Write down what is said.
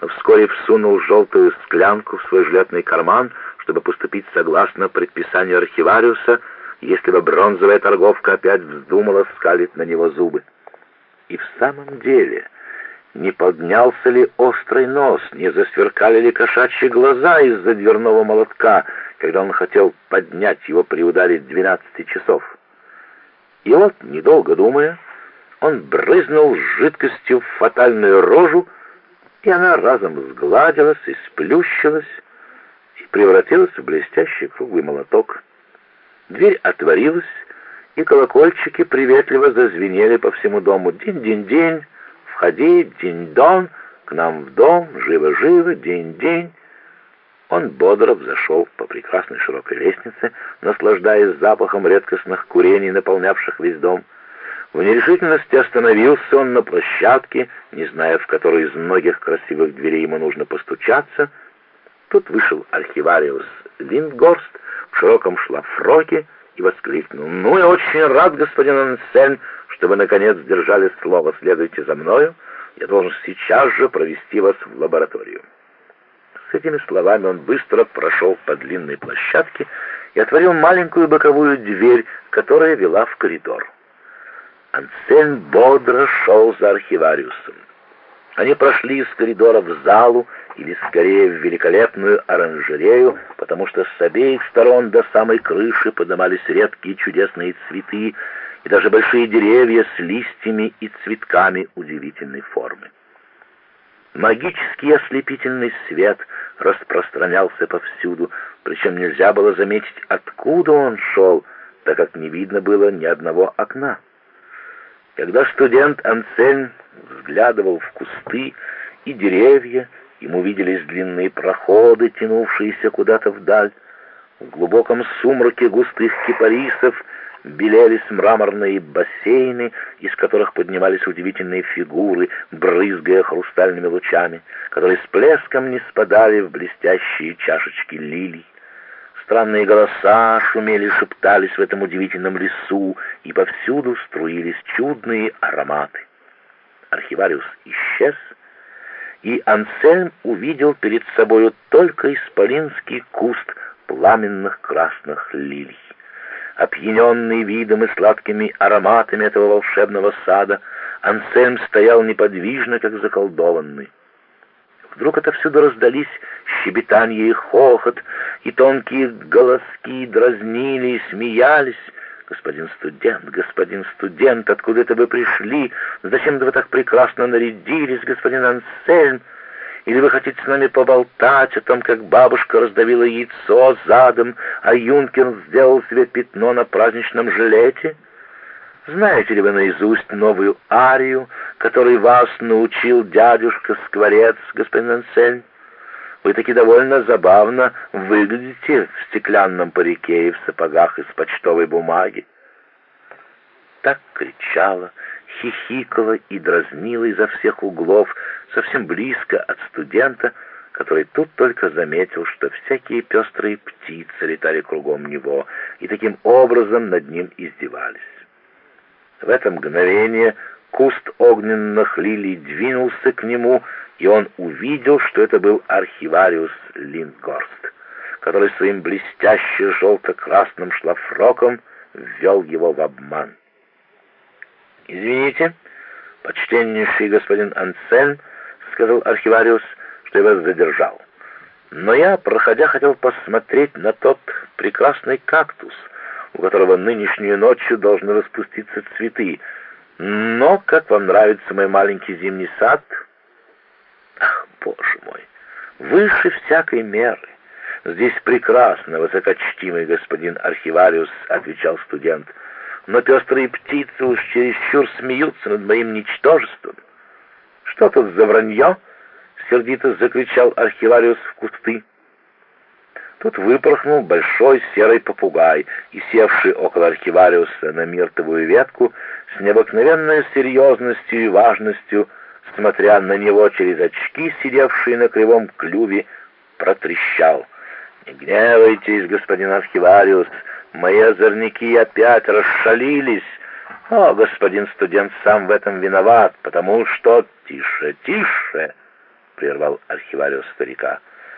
вскоре всунул желтую склянку в свой жилетный карман, чтобы поступить согласно предписанию архивариуса, если бы бронзовая торговка опять вздумала скалить на него зубы. И в самом деле, не поднялся ли острый нос, не засверкали ли кошачьи глаза из-за дверного молотка, когда он хотел поднять его при ударе двенадцати часов. И вот, недолго думая, он брызнул жидкостью в фатальную рожу, и она разом сгладилась и сплющилась, и превратилась в блестящий круглый молоток. Дверь отворилась, и колокольчики приветливо зазвенели по всему дому. День-день-день, входи, день-дон, к нам в дом, живо-живо, день-день. Он бодро взошел по прекрасной широкой лестнице, наслаждаясь запахом редкостных курений, наполнявших весь дом. В нерешительности остановился он на площадке, не зная, в которой из многих красивых дверей ему нужно постучаться. Тут вышел архивариус Линдгорст в широком шлафроке и воскликнул. «Ну, я очень рад, господин Ансельм, что вы, наконец, сдержали слово. Следуйте за мною. Я должен сейчас же провести вас в лабораторию». С этими словами он быстро прошел по длинной площадке и отворил маленькую боковую дверь, которая вела в коридор. Ансельм бодро шел за архивариусом. Они прошли из коридора в залу, или скорее в великолепную оранжерею, потому что с обеих сторон до самой крыши поднимались редкие чудесные цветы и даже большие деревья с листьями и цветками удивительной формы. Магический ослепительный свет распространялся повсюду, причем нельзя было заметить, откуда он шел, так как не видно было ни одного окна. Когда студент Ансельм взглядывал в кусты и деревья, ему виделись длинные проходы, тянувшиеся куда-то вдаль. В глубоком сумраке густых кипарисов белелись мраморные бассейны, из которых поднимались удивительные фигуры, брызгая хрустальными лучами, которые с плеском не спадали в блестящие чашечки лилий. Странные голоса шумели, шептались в этом удивительном лесу, и повсюду струились чудные ароматы. Архивариус исчез, и Ансельм увидел перед собою только исполинский куст пламенных красных лилий. Опьяненный видом и сладкими ароматами этого волшебного сада, Ансельм стоял неподвижно, как заколдованный. Вдруг отовсюду раздались щебетанье и хохот, и тонкие голоски дразнили и смеялись. «Господин студент, господин студент, откуда это вы пришли? Зачем вы так прекрасно нарядились, господин Ансельм? Или вы хотите с нами поболтать о том, как бабушка раздавила яйцо задом, а юнкер сделал себе пятно на праздничном жилете?» Знаете ли вы наизусть новую арию, которой вас научил дядюшка Скворец, господин Ансельм? Вы таки довольно забавно выглядите в стеклянном парике и в сапогах из почтовой бумаги. Так кричала, хихикала и дразнила изо всех углов, совсем близко от студента, который тут только заметил, что всякие пестрые птицы летали кругом него и таким образом над ним издевались. В это мгновение куст огненных лилий двинулся к нему, и он увидел, что это был архивариус Линдгорст, который своим блестяще желто-красным шлафроком ввел его в обман. «Извините, почтеннейший господин Ансен, — сказал архивариус, — что я вас задержал. Но я, проходя, хотел посмотреть на тот прекрасный кактус — у которого нынешнюю ночью должны распуститься цветы. Но, как вам нравится мой маленький зимний сад? Ах, боже мой, выше всякой меры. Здесь прекрасно, высокочтимый господин архивариус, отвечал студент. Но пестрые птицы уж чересчур смеются над моим ничтожеством. Что тут за вранье? Сердито закричал архивариус в кусты. Тут выпорхнул большой серый попугай и, севший около архивариуса на миртовую ветку, с необыкновенной серьезностью и важностью, смотря на него через очки, сидевшие на кривом клюве, протрещал. «Не гневайтесь, господин архивариус, мои озорники опять расшалились. О, господин студент сам в этом виноват, потому что... Тише, тише!» прервал архивариус старика.